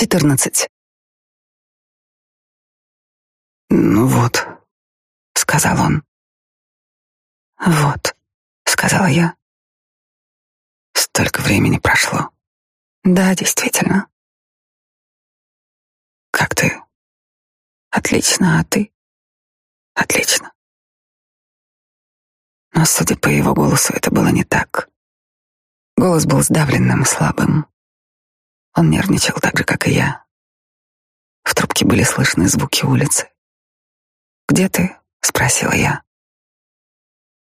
14. «Ну вот», — сказал он. «Вот», — сказала я. «Столько времени прошло». «Да, действительно». «Как ты?» «Отлично, а ты?» «Отлично». Но, судя по его голосу, это было не так. Голос был сдавленным и слабым. Он нервничал так же, как и я. В трубке были слышны звуки улицы. «Где ты?» — спросила я.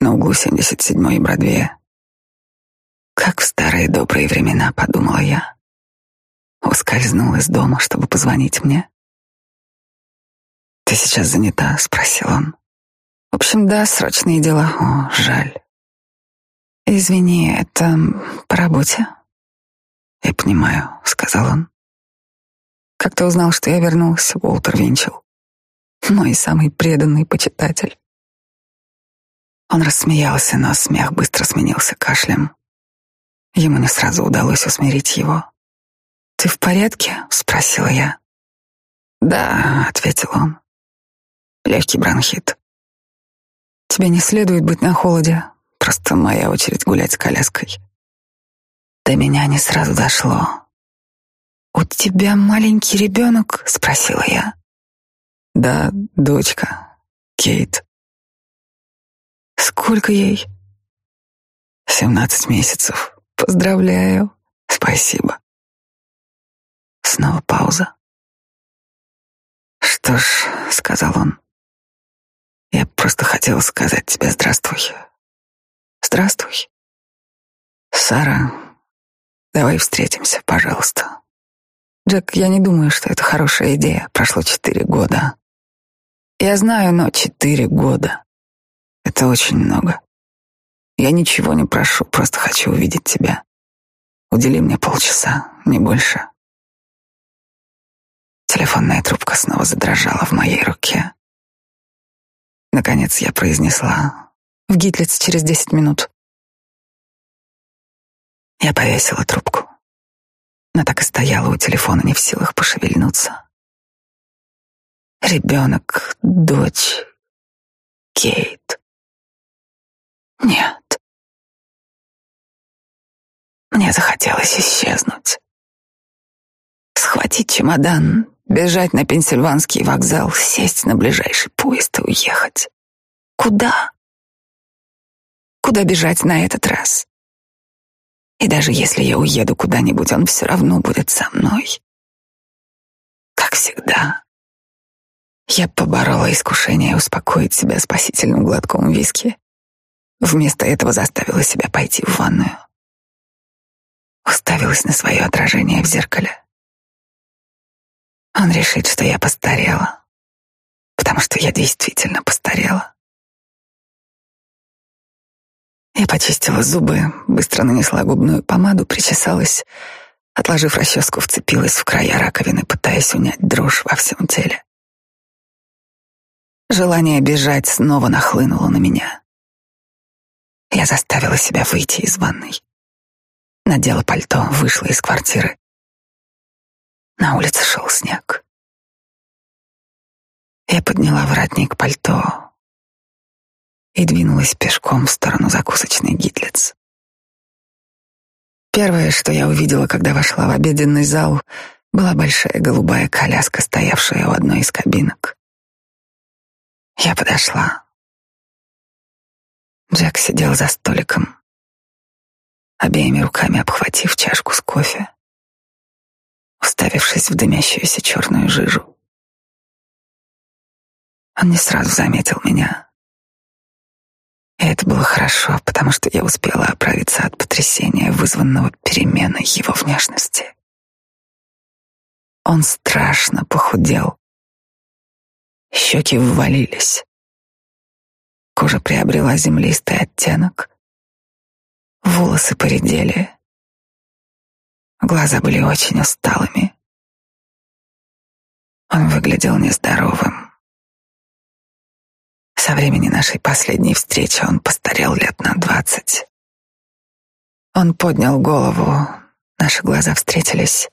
На углу 77-й и Бродвея. Как в старые добрые времена, подумала я. Ускользнул из дома, чтобы позвонить мне. «Ты сейчас занята?» — спросил он. «В общем, да, срочные дела. О, жаль». «Извини, это по работе?» «Я понимаю», — сказал он. «Как ты узнал, что я вернулась, Уолтер Винчел? Мой самый преданный почитатель». Он рассмеялся, но смех быстро сменился кашлем. Ему не сразу удалось усмирить его. «Ты в порядке?» — спросила я. «Да», — ответил он. «Легкий бронхит». «Тебе не следует быть на холоде. Просто моя очередь гулять с коляской». До меня не сразу дошло. «У тебя маленький ребенок?» — спросила я. «Да, дочка, Кейт». «Сколько ей?» «Семнадцать месяцев». «Поздравляю». «Спасибо». Снова пауза. «Что ж», — сказал он, — «я просто хотел сказать тебе здравствуй». «Здравствуй». «Сара, давай встретимся, пожалуйста». «Джек, я не думаю, что это хорошая идея. Прошло четыре года». «Я знаю, но четыре года — это очень много. Я ничего не прошу, просто хочу увидеть тебя. Удели мне полчаса, не больше». Телефонная трубка снова задрожала в моей руке. Наконец я произнесла «В Гитлиц через десять минут». Я повесила трубку, но так и стояла у телефона, не в силах пошевельнуться. Ребенок, дочь, Кейт. Нет. Мне захотелось исчезнуть. Схватить чемодан, бежать на Пенсильванский вокзал, сесть на ближайший поезд и уехать. Куда? Куда бежать на этот раз? И даже если я уеду куда-нибудь, он все равно будет со мной. Как всегда. Я поборола искушение успокоить себя спасительным глотком виски. Вместо этого заставила себя пойти в ванную. Уставилась на свое отражение в зеркале. Он решит, что я постарела, потому что я действительно постарела. Я почистила зубы, быстро нанесла губную помаду, причесалась, отложив расческу, вцепилась в края раковины, пытаясь унять дрожь во всем теле. Желание бежать снова нахлынуло на меня. Я заставила себя выйти из ванной. Надела пальто, вышла из квартиры. На улице шел снег. Я подняла воротник пальто и двинулась пешком в сторону закусочной Гитлиц. Первое, что я увидела, когда вошла в обеденный зал, была большая голубая коляска, стоявшая у одной из кабинок. Я подошла. Джек сидел за столиком, обеими руками обхватив чашку с кофе уставившись в дымящуюся черную жижу. Он не сразу заметил меня. Это было хорошо, потому что я успела оправиться от потрясения, вызванного переменой его внешности. Он страшно похудел. Щеки ввалились. Кожа приобрела землистый оттенок. Волосы поредели. Глаза были очень усталыми. Он выглядел нездоровым. Со времени нашей последней встречи он постарел лет на двадцать. Он поднял голову, наши глаза встретились.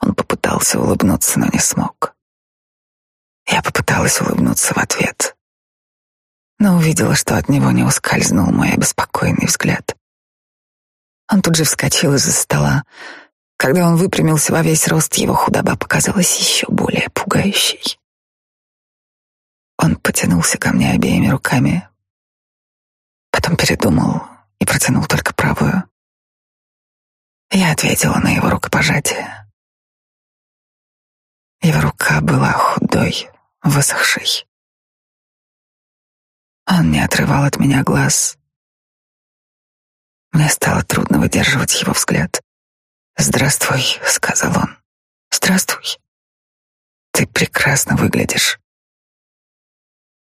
Он попытался улыбнуться, но не смог. Я попыталась улыбнуться в ответ, но увидела, что от него не ускользнул мой обеспокоенный взгляд. Он тут же вскочил из-за стола. Когда он выпрямился во весь рост, его худоба показалась еще более пугающей. Он потянулся ко мне обеими руками, потом передумал и протянул только правую. Я ответила на его рукопожатие. Его рука была худой, высохшей. Он не отрывал от меня глаз. Мне стало трудно выдерживать его взгляд. «Здравствуй», — сказал он. «Здравствуй. Ты прекрасно выглядишь».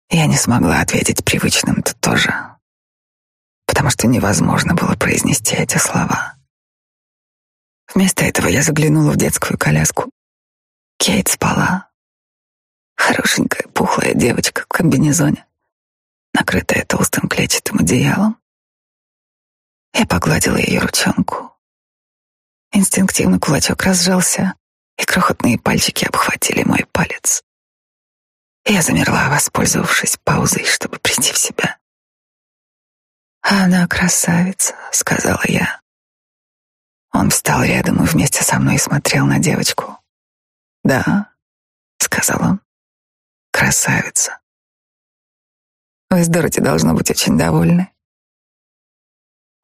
Я не смогла ответить привычным «ты тоже», потому что невозможно было произнести эти слова. Вместо этого я заглянула в детскую коляску. Кейт спала. Хорошенькая, пухлая девочка в комбинезоне, накрытая толстым клетчатым одеялом. Я погладила ее ручонку. Инстинктивно кулачок разжался, и крохотные пальчики обхватили мой палец. Я замерла, воспользовавшись паузой, чтобы прийти в себя. «Она красавица», — сказала я. Он встал рядом и вместе со мной смотрел на девочку. «Да», — сказал он, — «красавица». Вы с Дороти должно быть очень довольны.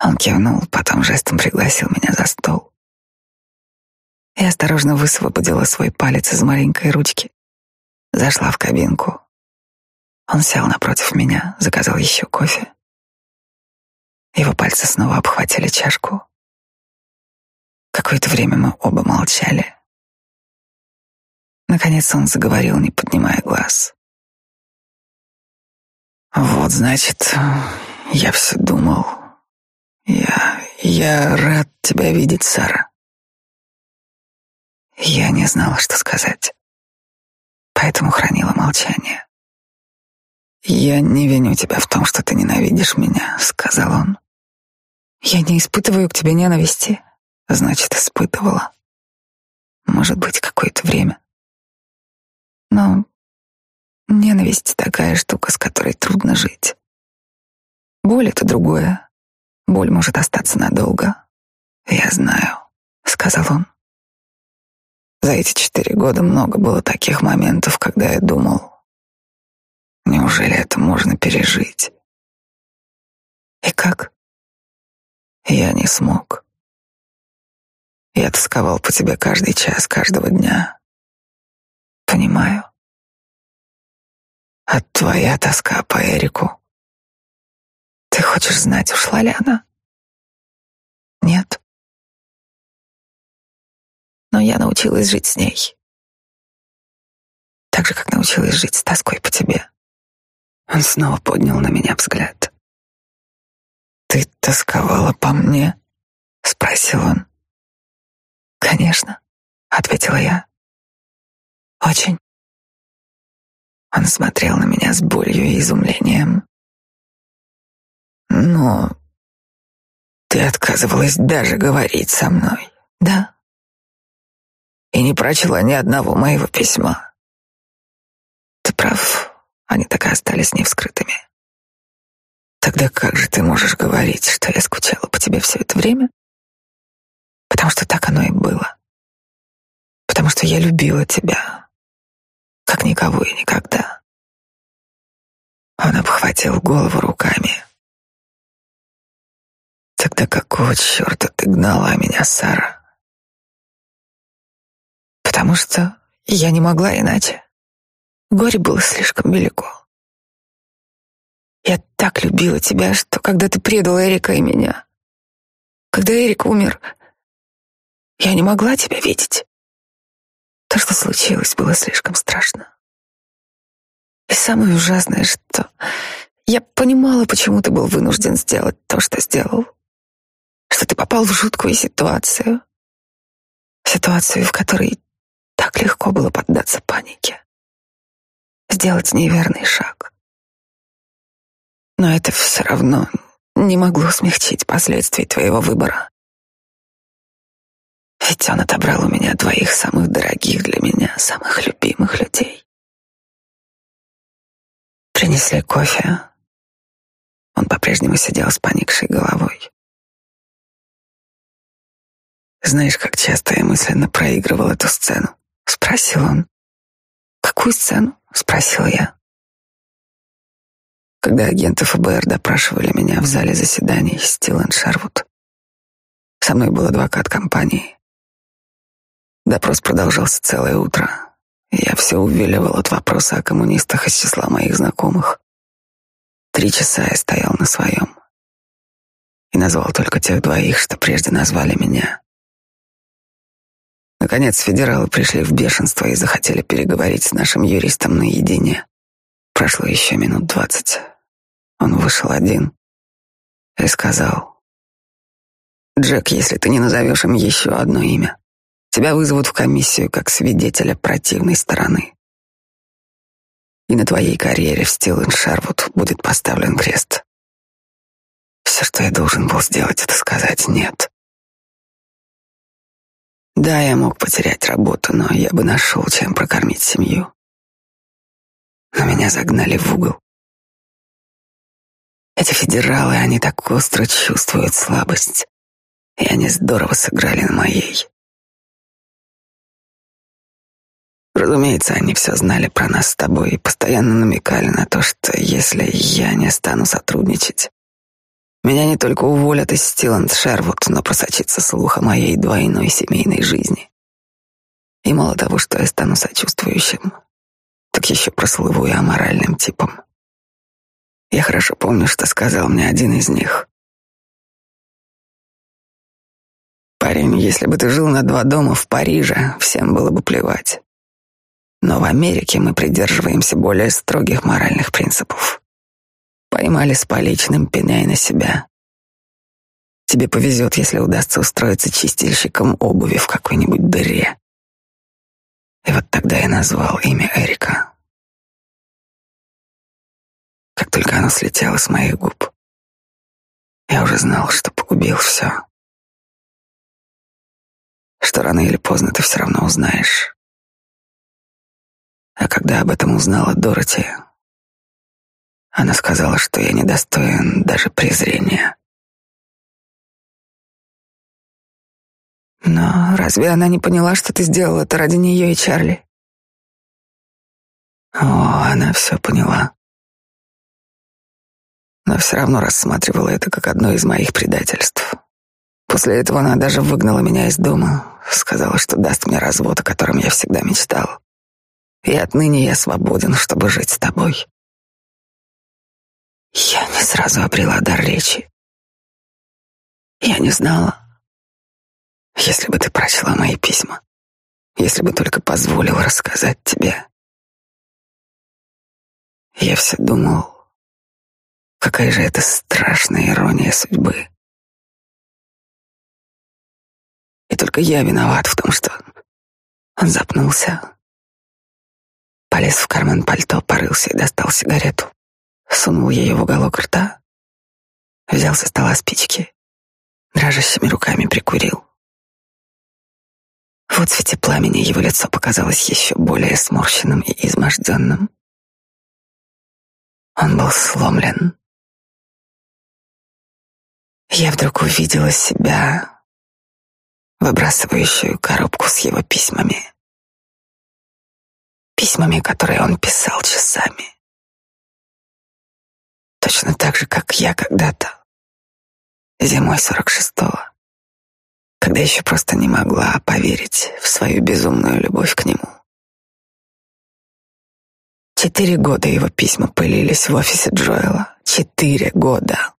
Он кивнул, потом жестом пригласил меня за стол. Я осторожно высвободила свой палец из маленькой ручки, зашла в кабинку. Он сел напротив меня, заказал еще кофе. Его пальцы снова обхватили чашку. Какое-то время мы оба молчали. Наконец он заговорил, не поднимая глаз. Вот, значит, я все думал. Я... я рад тебя видеть, Сара. Я не знала, что сказать, поэтому хранила молчание. «Я не виню тебя в том, что ты ненавидишь меня», — сказал он. «Я не испытываю к тебе ненависти. Значит, испытывала. Может быть, какое-то время. Но ненависть такая штука, с которой трудно жить. Боль — это другое. Боль может остаться надолго. Я знаю, — сказал он. За эти четыре года много было таких моментов, когда я думал, неужели это можно пережить? И как? Я не смог. Я тосковал по тебе каждый час, каждого дня. Понимаю. А твоя тоска по Эрику. Ты хочешь знать, ушла ли она? Нет. Но я научилась жить с ней. Так же, как научилась жить с тоской по тебе. Он снова поднял на меня взгляд. «Ты тосковала по мне?» — спросил он. «Конечно», — ответила я. «Очень». Он смотрел на меня с болью и изумлением. «Но ты отказывалась даже говорить со мной, да? И не прочла ни одного моего письма. Ты прав, они так и остались невскрытыми. Тогда как же ты можешь говорить, что я скучала по тебе все это время? потому что так оно и было. Потому что я любила тебя, как никого и никогда. Он обхватил голову руками. Тогда какого черта ты гнала меня, Сара? Потому что я не могла иначе. Горе было слишком велико. Я так любила тебя, что когда ты предал Эрика и меня, когда Эрик умер, я не могла тебя видеть. То, что случилось, было слишком страшно. И самое ужасное, что я понимала, почему ты был вынужден сделать то, что сделал. Что ты попал в жуткую ситуацию. Ситуацию, в которой легко было поддаться панике. Сделать неверный шаг. Но это все равно не могло смягчить последствий твоего выбора. Ведь он отобрал у меня двоих самых дорогих для меня, самых любимых людей. Принесли кофе. Он по-прежнему сидел с поникшей головой. Знаешь, как часто я мысленно проигрывал эту сцену? Спросил он. Какую сцену? Спросил я. Когда агенты ФБР допрашивали меня в зале заседаний Стилен Шервуд. Со мной был адвокат компании. Допрос продолжался целое утро. Я все увиливал от вопроса о коммунистах из числа моих знакомых. Три часа я стоял на своем и назвал только тех двоих, что прежде назвали меня. Наконец, федералы пришли в бешенство и захотели переговорить с нашим юристом наедине. Прошло еще минут двадцать. Он вышел один и сказал, «Джек, если ты не назовешь им еще одно имя, тебя вызовут в комиссию как свидетеля противной стороны. И на твоей карьере в Стилен Шервуд будет поставлен крест. Все, что я должен был сделать, это сказать «нет». Да, я мог потерять работу, но я бы нашел, чем прокормить семью. Но меня загнали в угол. Эти федералы, они так остро чувствуют слабость, и они здорово сыграли на моей. Разумеется, они все знали про нас с тобой и постоянно намекали на то, что если я не стану сотрудничать, меня не только уволят из Стиланд Шервуд, но просочится слух о моей двойной семейной жизни. И мало того, что я стану сочувствующим, так еще прослыву и аморальным типом. Я хорошо помню, что сказал мне один из них. Парень, если бы ты жил на два дома в Париже, всем было бы плевать. Но в Америке мы придерживаемся более строгих моральных принципов. Поймали с поличным, пеняй на себя. Тебе повезет, если удастся устроиться чистильщиком обуви в какой-нибудь дыре. И вот тогда я назвал имя Эрика. Как только оно слетело с моих губ, я уже знал, что погубил все. Что рано или поздно ты все равно узнаешь. А когда об этом узнала Дороти, она сказала, что я недостоин даже презрения. Но разве она не поняла, что ты сделал это ради нее и Чарли? О, она все поняла. Но все равно рассматривала это как одно из моих предательств. После этого она даже выгнала меня из дома, сказала, что даст мне развод, о котором я всегда мечтал. И отныне я свободен, чтобы жить с тобой. Я не сразу обрела дар речи. Я не знала. Если бы ты прочла мои письма, если бы только позволил рассказать тебе. Я все думал, какая же это страшная ирония судьбы. И только я виноват в том, что он запнулся, полез в карман пальто, порылся и достал сигарету сунул ее в уголок рта, взял со стола спички, дрожащими руками прикурил. В цвете пламени его лицо показалось еще более сморщенным и изможденным. Он был сломлен. Я вдруг увидела себя, выбрасывающую коробку с его письмами. Письмами, которые он писал часами точно так же, как я когда-то, зимой сорок шестого, когда еще просто не могла поверить в свою безумную любовь к нему. Четыре года его письма пылились в офисе Джоэла. Четыре года.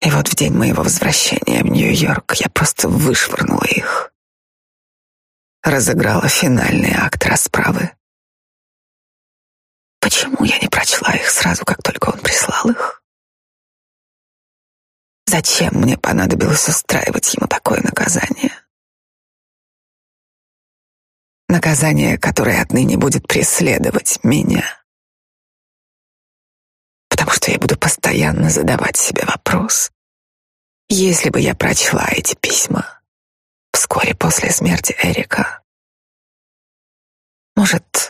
И вот в день моего возвращения в Нью-Йорк я просто вышвырнула их. Разыграла финальный акт расправы. Почему я не прочла их сразу, как только он прислал их? Зачем мне понадобилось устраивать ему такое наказание? Наказание, которое отныне будет преследовать меня. Потому что я буду постоянно задавать себе вопрос. Если бы я прочла эти письма, вскоре после смерти Эрика. Может,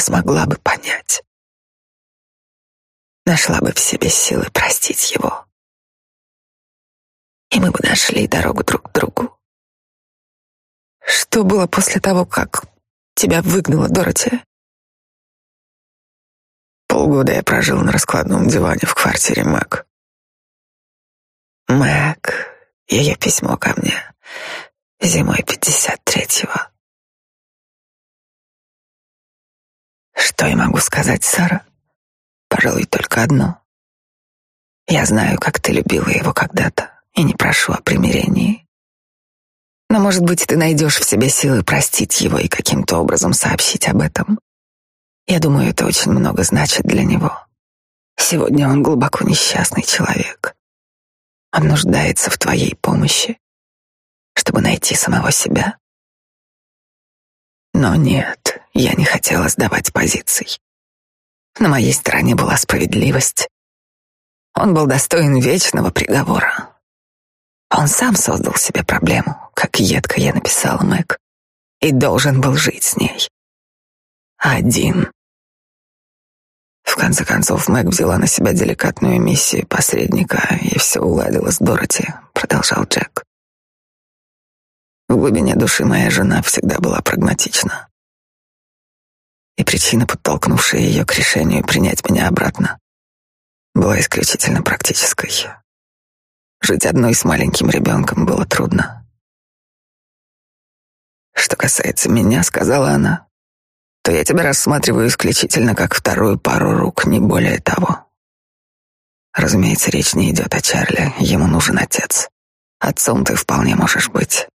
смогла бы понять. Нашла бы в себе силы простить его. И мы бы нашли дорогу друг к другу. Что было после того, как тебя выгнала Дороти? Полгода я прожил на раскладном диване в квартире Мэг. Мэг, ее письмо ко мне зимой 53-го. Что я могу сказать, Сара? Пожалуй, только одно. Я знаю, как ты любила его когда-то, и не прошу о примирении. Но, может быть, ты найдешь в себе силы простить его и каким-то образом сообщить об этом. Я думаю, это очень много значит для него. Сегодня он глубоко несчастный человек. Он нуждается в твоей помощи, чтобы найти самого себя. Но нет, я не хотела сдавать позиций. На моей стороне была справедливость. Он был достоин вечного приговора. Он сам создал себе проблему, как едко я написала Мэг, и должен был жить с ней. Один. В конце концов, Мэг взяла на себя деликатную миссию посредника, и все уладила с Дороти, продолжал Джек. В глубине души моя жена всегда была прагматична. И причина, подтолкнувшая ее к решению принять меня обратно, была исключительно практической. Жить одной с маленьким ребенком было трудно. Что касается меня, сказала она, то я тебя рассматриваю исключительно как вторую пару рук, не более того. Разумеется, речь не идет о Чарли, ему нужен отец. Отцом ты вполне можешь быть.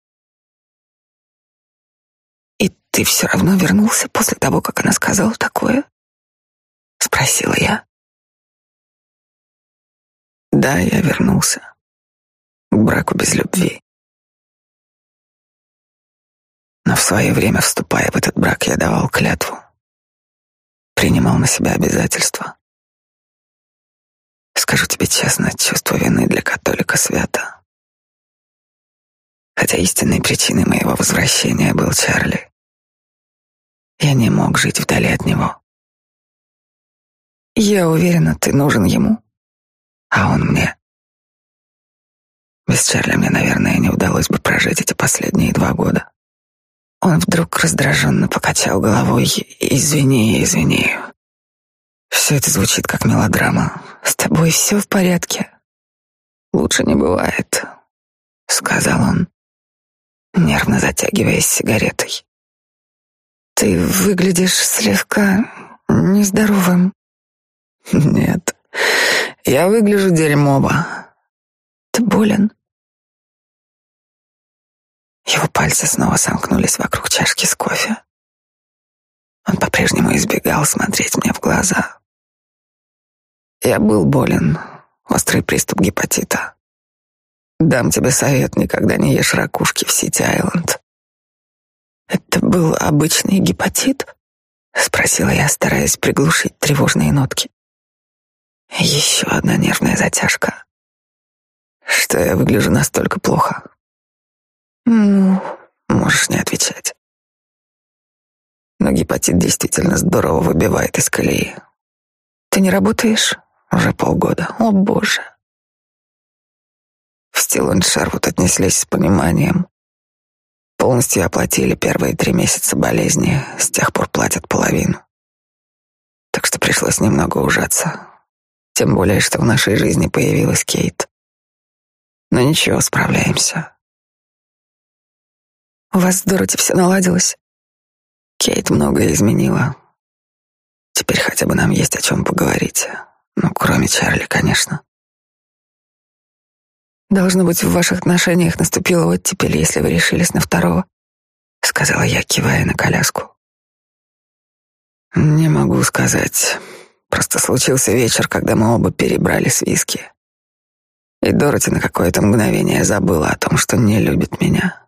Ты все равно вернулся после того, как она сказала такое? Спросила я. Да, я вернулся. К браку без любви. Но в свое время, вступая в этот брак, я давал клятву. Принимал на себя обязательства. Скажу тебе честно, чувство вины для католика свято. Хотя истинной причиной моего возвращения был Чарли. Я не мог жить вдали от него. Я уверена, ты нужен ему, а он мне. Без Чарли мне, наверное, не удалось бы прожить эти последние два года. Он вдруг раздраженно покачал головой. «Извини, извини. Все это звучит как мелодрама. С тобой все в порядке?» «Лучше не бывает», — сказал он, нервно затягиваясь сигаретой. «Ты выглядишь слегка нездоровым». «Нет, я выгляжу дерьмово». «Ты болен?» Его пальцы снова сомкнулись вокруг чашки с кофе. Он по-прежнему избегал смотреть мне в глаза. Я был болен, острый приступ гепатита. Дам тебе совет, никогда не ешь ракушки в Сити-Айленд. Это был обычный гепатит? Спросила я, стараясь приглушить тревожные нотки. Еще одна нервная затяжка. Что я выгляжу настолько плохо? Ну, можешь не отвечать. Но гепатит действительно здорово выбивает из колеи. Ты не работаешь уже полгода. О, боже. В Стиланд Шервуд отнеслись с пониманием. Полностью оплатили первые три месяца болезни, с тех пор платят половину. Так что пришлось немного ужаться. Тем более, что в нашей жизни появилась Кейт. Но ничего, справляемся. У вас с Дороти все наладилось? Кейт многое изменила. Теперь хотя бы нам есть о чем поговорить. Ну, кроме Чарли, конечно. Должно быть, в ваших отношениях наступила оттепель, если вы решились на второго, сказала я, кивая на коляску. Не могу сказать. Просто случился вечер, когда мы оба перебрали с виски. И Дороти на какое-то мгновение забыла о том, что не любит меня.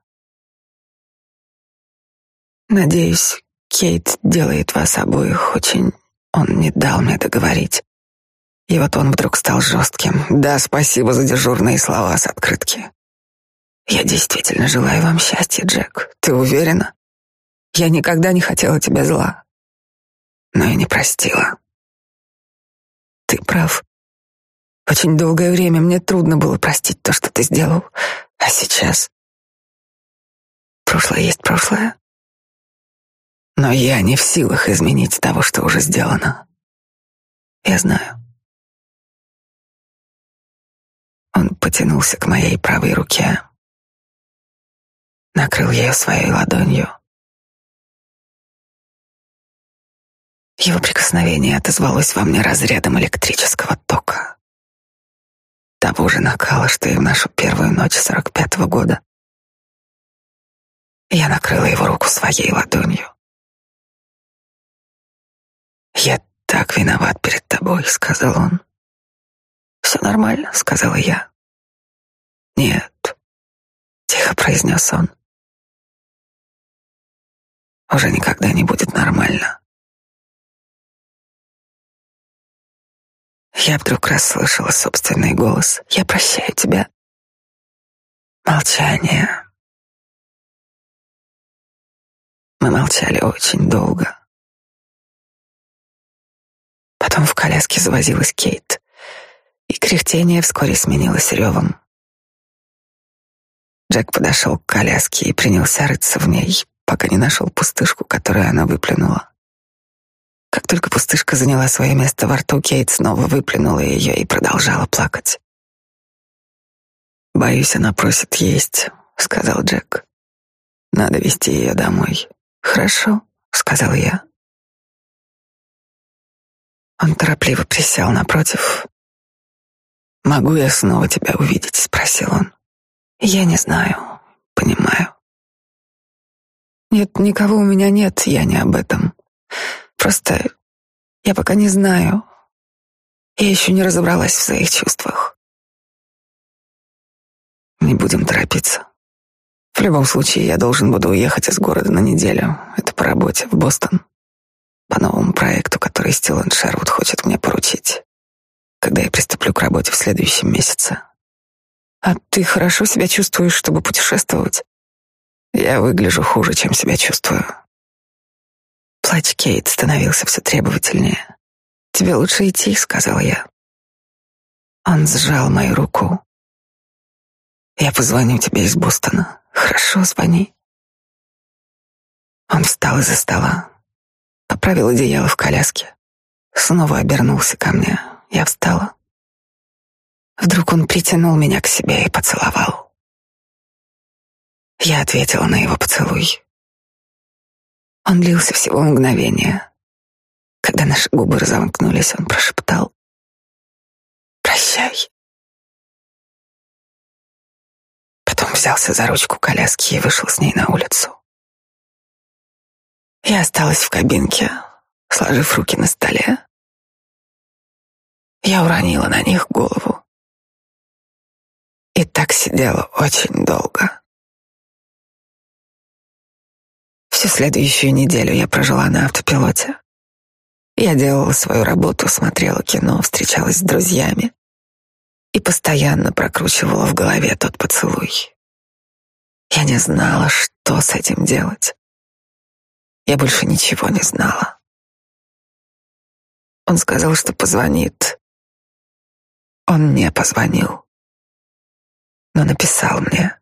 Надеюсь, Кейт делает вас обоих очень... Он не дал мне договорить. И вот он вдруг стал жестким. Да, спасибо за дежурные слова с открытки. Я действительно желаю вам счастья, Джек. Ты уверена? Я никогда не хотела тебе зла, но и не простила. Ты прав. Очень долгое время мне трудно было простить то, что ты сделал. А сейчас? Прошлое есть прошлое. Но я не в силах изменить того, что уже сделано. Я знаю. Он потянулся к моей правой руке, накрыл ее своей ладонью. Его прикосновение отозвалось во мне разрядом электрического тока. Того же накала, что и в нашу первую ночь сорок пятого года. Я накрыла его руку своей ладонью. «Я так виноват перед тобой», — сказал он. «Все нормально», — сказала я. «Нет», — тихо произнес он. «Уже никогда не будет нормально». Я вдруг расслышала собственный голос. «Я прощаю тебя». Молчание. Мы молчали очень долго. Потом в коляске завозилась Кейт, кряхтение вскоре сменилось ревом. Джек подошел к коляске и принялся рыться в ней, пока не нашел пустышку, которую она выплюнула. Как только пустышка заняла свое место во рту, Кейт снова выплюнула ее и продолжала плакать. «Боюсь, она просит есть», — сказал Джек. «Надо вести ее домой». «Хорошо», — сказал я. Он торопливо присел напротив. «Могу я снова тебя увидеть?» — спросил он. «Я не знаю, понимаю». «Нет, никого у меня нет, я не об этом. Просто я пока не знаю. Я еще не разобралась в своих чувствах. Не будем торопиться. В любом случае, я должен буду уехать из города на неделю. Это по работе в Бостон. По новому проекту, который Стилан Шервуд хочет мне поручить. Когда я приступлю к работе в следующем месяце. А ты хорошо себя чувствуешь, чтобы путешествовать? Я выгляжу хуже, чем себя чувствую. Плач Кейт становился все требовательнее. «Тебе лучше идти», — сказал я. Он сжал мою руку. «Я позвоню тебе из Бостона. Хорошо, звони». Он встал из-за стола, поправил одеяло в коляске, снова обернулся ко мне. Я встала. Вдруг он притянул меня к себе и поцеловал. Я ответила на его поцелуй. Он длился всего мгновение. Когда наши губы разомкнулись, он прошептал «Прощай». Потом взялся за ручку коляски и вышел с ней на улицу. Я осталась в кабинке, сложив руки на столе. Я уронила на них голову. И так сидела очень долго. Всю следующую неделю я прожила на автопилоте. Я делала свою работу, смотрела кино, встречалась с друзьями и постоянно прокручивала в голове тот поцелуй. Я не знала, что с этим делать. Я больше ничего не знала. Он сказал, что позвонит. Он не позвонил, но написал мне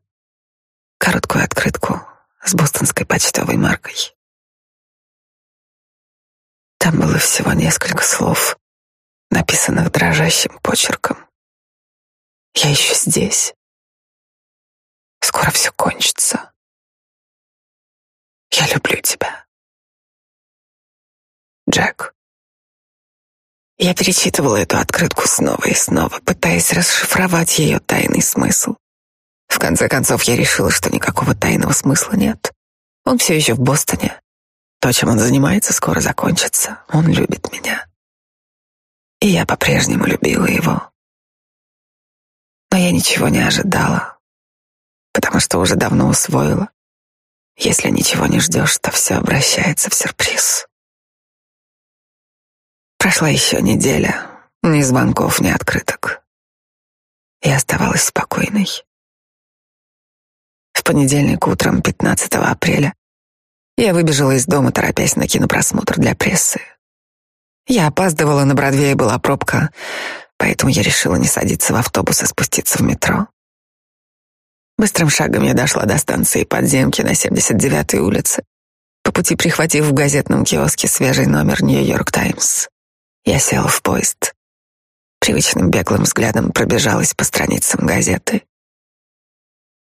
короткую открытку с бостонской почтовой маркой. Там было всего несколько слов, написанных дрожащим почерком. Я еще здесь. Скоро все кончится. Я люблю тебя. Джек. Я перечитывала эту открытку снова и снова, пытаясь расшифровать ее тайный смысл. В конце концов, я решила, что никакого тайного смысла нет. Он все еще в Бостоне. То, чем он занимается, скоро закончится. Он любит меня. И я по-прежнему любила его. Но я ничего не ожидала, потому что уже давно усвоила. Если ничего не ждешь, то все обращается в сюрприз. Прошла еще неделя, ни звонков, ни открыток. Я оставалась спокойной. понедельник утром 15 апреля я выбежала из дома, торопясь на кинопросмотр для прессы. Я опаздывала, на Бродвее была пробка, поэтому я решила не садиться в автобус, а спуститься в метро. Быстрым шагом я дошла до станции подземки на 79-й улице, по пути прихватив в газетном киоске свежий номер «Нью-Йорк Таймс». Я села в поезд. Привычным беглым взглядом пробежалась по страницам газеты.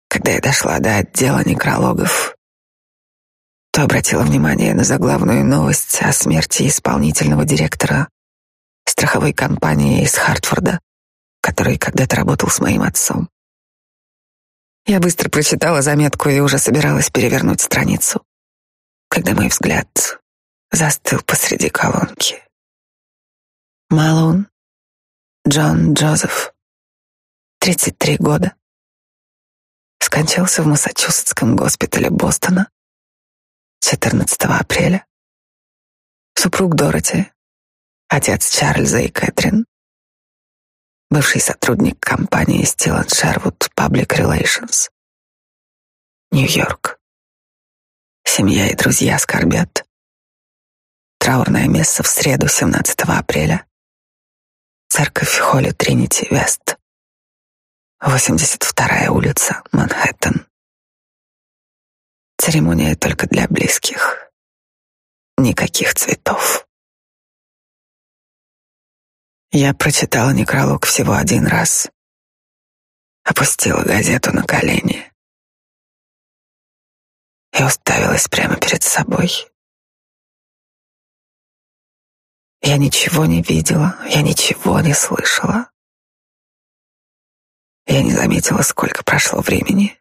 Когда я дошла до отдела некрологов, то обратила внимание на заглавную новость о смерти исполнительного директора страховой компании из Хартфорда, который когда-то работал с моим отцом. Я быстро прочитала заметку и уже собиралась перевернуть страницу, когда мой взгляд застыл посреди колонки. Малон Джон Джозеф, 33 года, скончался в Массачусетском госпитале Бостона 14 апреля. Супруг Дороти, отец Чарльза и Кэтрин, бывший сотрудник компании Steel Sherwood Public Relations. Нью-Йорк. Семья и друзья скорбят. Траурное место в среду, 17 апреля. Церковь Холли Тринити Вест. 82-я улица, Манхэттен. Церемония только для близких. Никаких цветов. Я прочитала некролог всего один раз. Опустила газету на колени и уставилась прямо перед собой. Я ничего не видела, я ничего не слышала. Я не заметила, сколько прошло времени.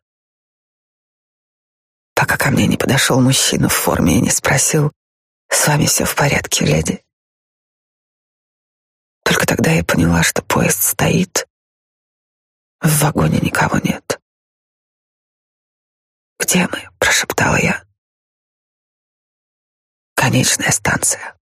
Пока ко мне не подошел мужчина в форме и не спросил, «С вами все в порядке, леди?» Только тогда я поняла, что поезд стоит. В вагоне никого нет. «Где мы?» — прошептала я. «Конечная станция».